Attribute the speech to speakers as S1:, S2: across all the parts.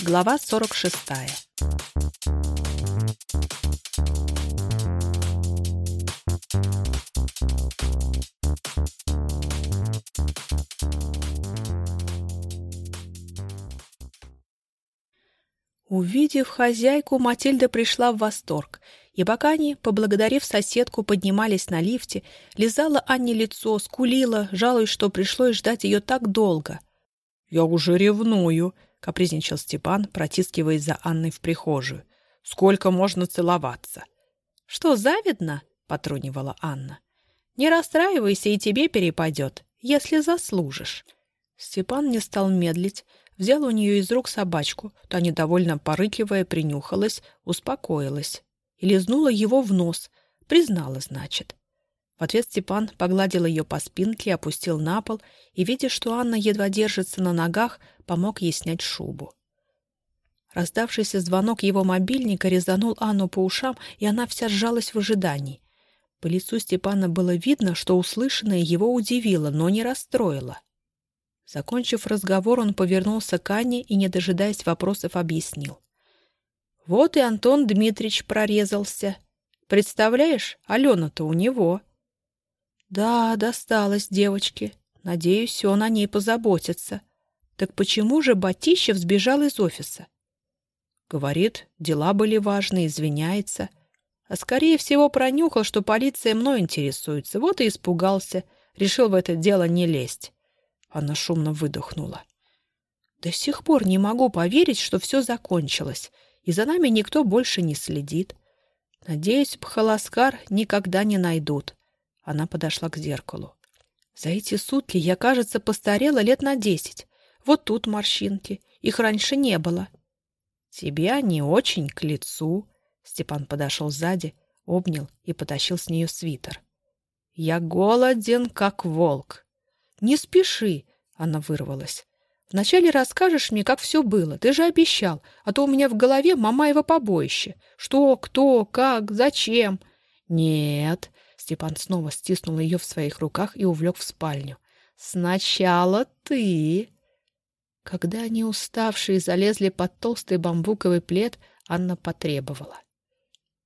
S1: Глава 46. Увидев хозяйку, Матильда пришла в восторг, и пока они, поблагодарив соседку, поднимались на лифте, лизала Анне лицо, скулила, жалуясь, что пришлось ждать ее так долго. «Я уже ревную», — капризничал Степан, протискиваясь за Анной в прихожую. «Сколько можно целоваться?» «Что, завидно?» — потрунивала Анна. «Не расстраивайся, и тебе перепадет, если заслужишь». Степан не стал медлить, взял у нее из рук собачку, та, недовольно порыкивая, принюхалась, успокоилась и лизнула его в нос, признала, значит. В ответ Степан погладил ее по спинке, опустил на пол и, видя, что Анна едва держится на ногах, помог ей снять шубу. Раздавшийся звонок его мобильника резанул Анну по ушам, и она вся сжалась в ожидании. По лицу Степана было видно, что услышанное его удивило, но не расстроило. Закончив разговор, он повернулся к Анне и, не дожидаясь вопросов, объяснил. «Вот и Антон Дмитрич прорезался. Представляешь, Алена-то у него». «Да, досталось девочке. Надеюсь, он о ней позаботится. Так почему же Батищев сбежал из офиса?» Говорит, дела были важные, извиняется. А скорее всего пронюхал, что полиция мной интересуется. Вот и испугался. Решил в это дело не лезть. Она шумно выдохнула. До сих пор не могу поверить, что все закончилось, и за нами никто больше не следит. Надеюсь, Пхаласкар никогда не найдут. Она подошла к зеркалу. За эти сутки я, кажется, постарела лет на десять. Вот тут морщинки. Их раньше не было. Тебе они очень к лицу. Степан подошел сзади, обнял и потащил с нее свитер. Я голоден, как волк. «Не спеши!» — она вырвалась. «Вначале расскажешь мне, как все было. Ты же обещал, а то у меня в голове Мамаева побоище. Что, кто, как, зачем?» «Нет!» — Степан снова стиснул ее в своих руках и увлек в спальню. «Сначала ты!» Когда они, уставшие, залезли под толстый бамбуковый плед, Анна потребовала.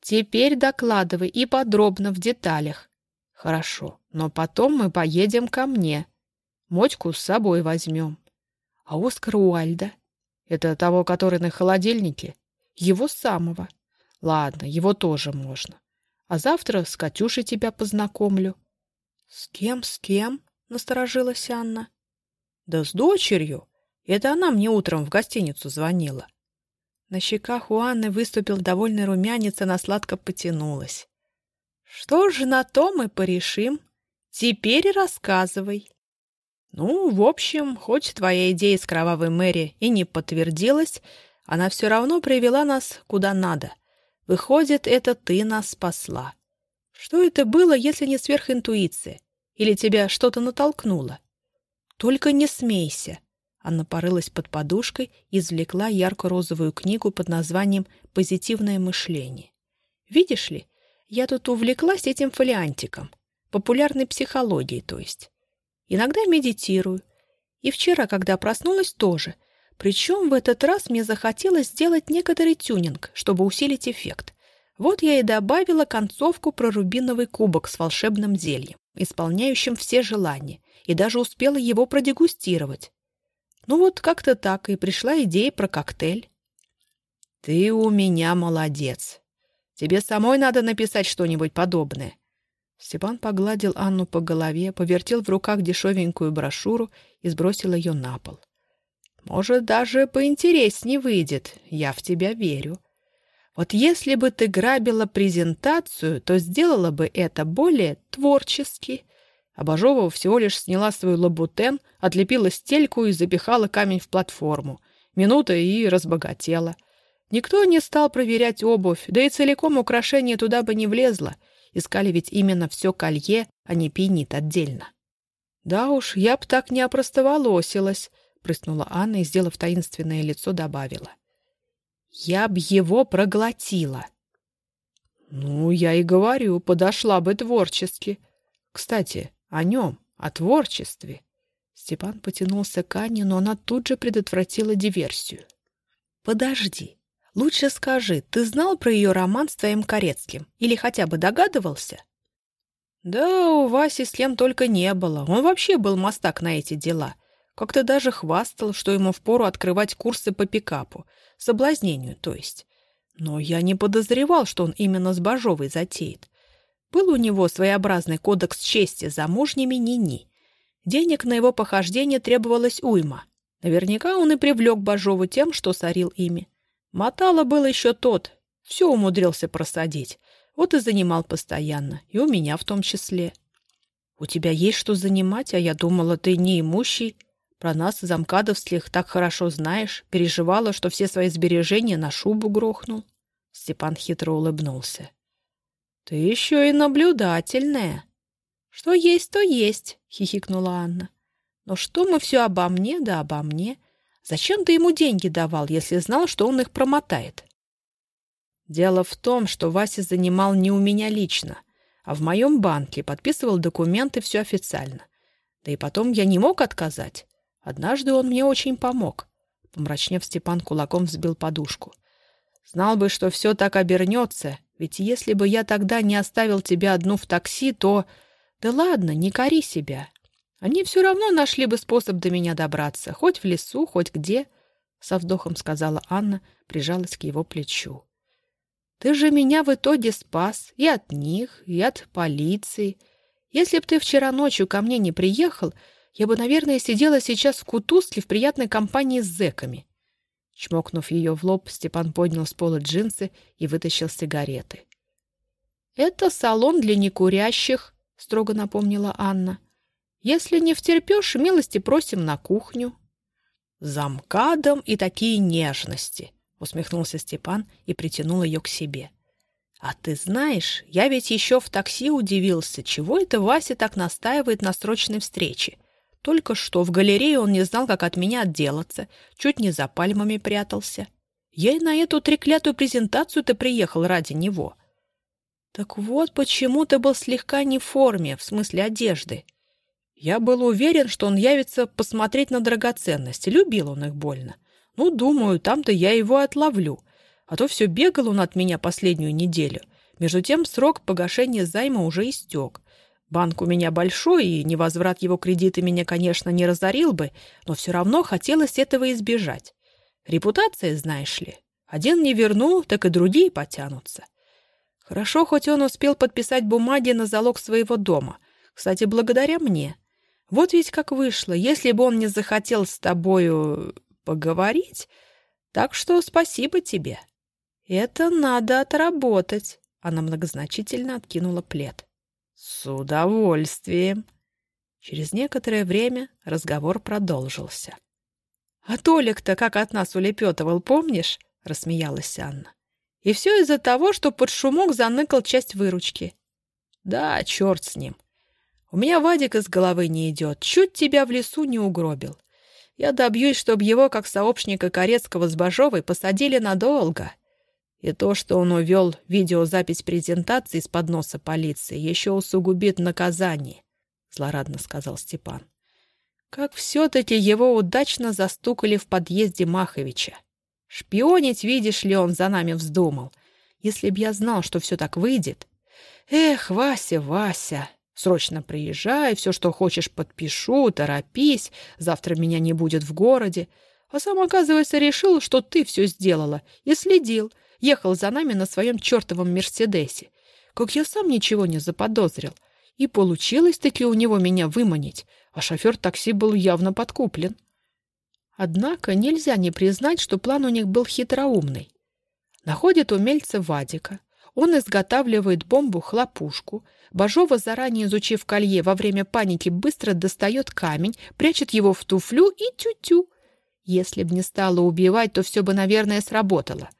S1: «Теперь докладывай и подробно в деталях». «Хорошо, но потом мы поедем ко мне», Мотьку с собой возьмем. А Оскар Уальда? Это того, который на холодильнике? Его самого. Ладно, его тоже можно. А завтра с Катюшей тебя познакомлю. С кем, с кем? Насторожилась Анна. Да с дочерью. Это она мне утром в гостиницу звонила. На щеках у Анны выступил довольный румянец, она сладко потянулась. Что же на то мы порешим? Теперь рассказывай. Ну, в общем, хоть твоя идея с кровавой Мэри и не подтвердилась, она все равно привела нас куда надо. Выходит, это ты нас спасла. Что это было, если не сверхинтуиция? Или тебя что-то натолкнуло? Только не смейся. Она порылась под подушкой и извлекла ярко-розовую книгу под названием «Позитивное мышление». Видишь ли, я тут увлеклась этим фолиантиком, популярной психологией, то есть. Иногда медитирую. И вчера, когда проснулась, тоже. Причем в этот раз мне захотелось сделать некоторый тюнинг, чтобы усилить эффект. Вот я и добавила концовку про рубиновый кубок с волшебным зельем, исполняющим все желания, и даже успела его продегустировать. Ну вот как-то так и пришла идея про коктейль. «Ты у меня молодец. Тебе самой надо написать что-нибудь подобное. Степан погладил Анну по голове, повертел в руках дешевенькую брошюру и сбросил ее на пол. «Может, даже поинтереснее выйдет. Я в тебя верю. Вот если бы ты грабила презентацию, то сделала бы это более творчески». Обожова всего лишь сняла свой лабутен, отлепила стельку и запихала камень в платформу. Минута и разбогатела. Никто не стал проверять обувь, да и целиком украшение туда бы не влезло — Искали ведь именно все колье, а не пинит отдельно. «Да уж, я б так не опростоволосилась», — прыснула Анна и, сделав таинственное лицо, добавила. «Я б его проглотила». «Ну, я и говорю, подошла бы творчески. Кстати, о нем, о творчестве». Степан потянулся к Анне, но она тут же предотвратила диверсию. Подожди. Лучше скажи, ты знал про ее роман с твоим Корецким? Или хотя бы догадывался? Да, у Васи с кем только не было. Он вообще был мастак на эти дела. Как-то даже хвастал, что ему впору открывать курсы по пикапу. Соблазнению, то есть. Но я не подозревал, что он именно с Бажовой затеет. Был у него своеобразный кодекс чести замужними ни-ни. Денег на его похождение требовалось уйма. Наверняка он и привлек Бажову тем, что сорил ими. Мотало был еще тот, все умудрился просадить. Вот и занимал постоянно, и у меня в том числе. У тебя есть что занимать, а я думала, ты неимущий. Про нас, замкадовских, так хорошо знаешь. Переживала, что все свои сбережения на шубу грохнул. Степан хитро улыбнулся. Ты еще и наблюдательная. Что есть, то есть, хихикнула Анна. Но что мы все обо мне, да обо мне? Зачем ты ему деньги давал, если знал, что он их промотает? Дело в том, что Вася занимал не у меня лично, а в моем банке, подписывал документы, все официально. Да и потом я не мог отказать. Однажды он мне очень помог. Помрачнев, Степан кулаком взбил подушку. Знал бы, что все так обернется, ведь если бы я тогда не оставил тебя одну в такси, то... Да ладно, не кори себя. Они все равно нашли бы способ до меня добраться, хоть в лесу, хоть где, — со вздохом сказала Анна, прижалась к его плечу. Ты же меня в итоге спас и от них, и от полиции. Если б ты вчера ночью ко мне не приехал, я бы, наверное, сидела сейчас в кутузке в приятной компании с зэками. Чмокнув ее в лоб, Степан поднял с пола джинсы и вытащил сигареты. «Это салон для некурящих», — строго напомнила Анна. «Если не втерпешь, милости просим на кухню». «Замкадом и такие нежности», — усмехнулся Степан и притянул ее к себе. «А ты знаешь, я ведь еще в такси удивился, чего это Вася так настаивает на срочной встрече. Только что в галерее он не знал, как от меня отделаться, чуть не за пальмами прятался. Я и на эту треклятую презентацию-то приехал ради него». «Так вот почему ты был слегка не в форме, в смысле одежды. Я был уверен, что он явится посмотреть на драгоценности, любил он их больно. Ну, думаю, там-то я его отловлю. А то все бегал он от меня последнюю неделю. Между тем срок погашения займа уже истек. Банк у меня большой, и невозврат его кредита меня, конечно, не разорил бы, но все равно хотелось этого избежать. Репутация, знаешь ли. Один не вернул, так и другие потянутся. Хорошо, хоть он успел подписать бумаги на залог своего дома. Кстати, благодаря мне. Вот ведь как вышло. Если бы он не захотел с тобою поговорить. Так что спасибо тебе. Это надо отработать. Она многозначительно откинула плед. С удовольствием. Через некоторое время разговор продолжился. «А Толик-то как от нас улепетывал, помнишь?» — рассмеялась Анна. «И все из-за того, что под шумок заныкал часть выручки». «Да, черт с ним. У меня Вадик из головы не идет. Чуть тебя в лесу не угробил. Я добьюсь, чтобы его, как сообщника Корецкого с Бажовой, посадили надолго. И то, что он увел видеозапись презентации из под носа полиции, еще усугубит наказание, — злорадно сказал Степан. Как все-таки его удачно застукали в подъезде Маховича. Шпионить, видишь ли, он за нами вздумал. Если б я знал, что все так выйдет. Эх, Вася, Вася, Срочно приезжай, все, что хочешь, подпишу, торопись, завтра меня не будет в городе. А сам, оказывается, решил, что ты все сделала, и следил, ехал за нами на своем чертовом Мерседесе. Как я сам ничего не заподозрил. И получилось-таки у него меня выманить, а шофер такси был явно подкуплен. Однако нельзя не признать, что план у них был хитроумный. Находит умельца Вадика. Он изготавливает бомбу-хлопушку, Бажова, заранее изучив колье, во время паники быстро достает камень, прячет его в туфлю и тю-тю. Если б не стала убивать, то все бы, наверное, сработало.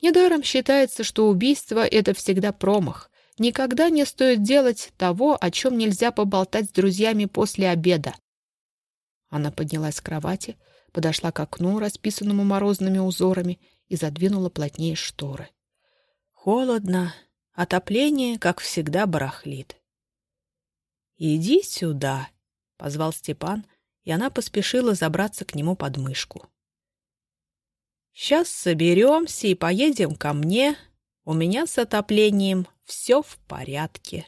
S1: Недаром считается, что убийство — это всегда промах. Никогда не стоит делать того, о чем нельзя поболтать с друзьями после обеда. Она поднялась с кровати, подошла к окну, расписанному морозными узорами, и задвинула плотнее шторы. Холодно, Отопление, как всегда, барахлит. «Иди сюда», — позвал Степан, и она поспешила забраться к нему под мышку. Сейчас соберемся и поедем ко мне. У меня с отоплением все в порядке.